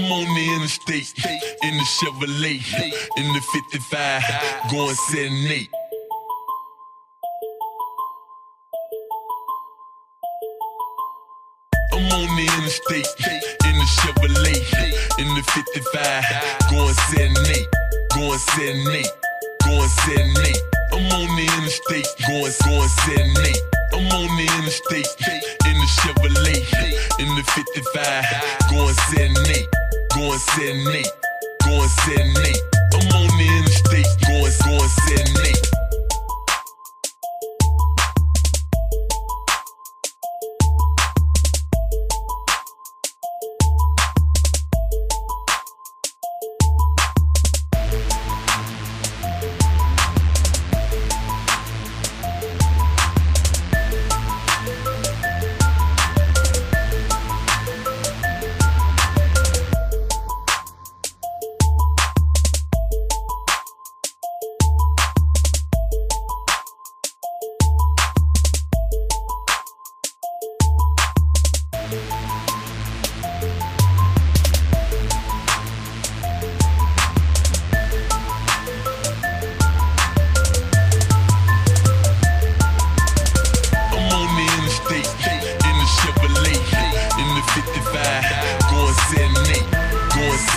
I'm on the interstate, in the Chevrolet, in the 55, going 78. I'm on the interstate, in the Chevrolet, in the 55, going 78, going 78, going 78. I'm on the interstate, going, going 78. I'm on the interstate, in the Chevrolet, in the 55, going 78, going 78, going 78. I'm on the interstate, going, going 78.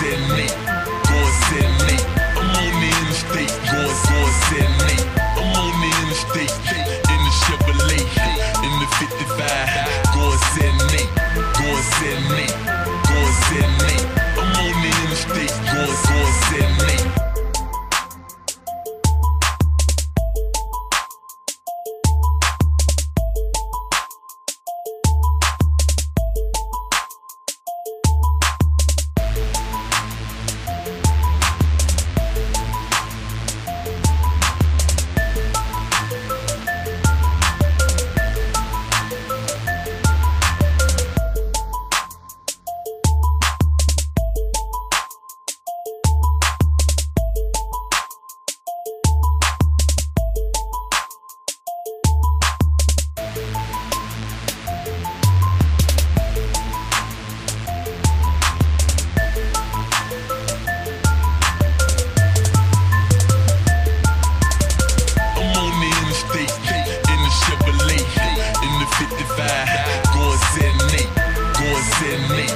In fire. Go and me, go and me.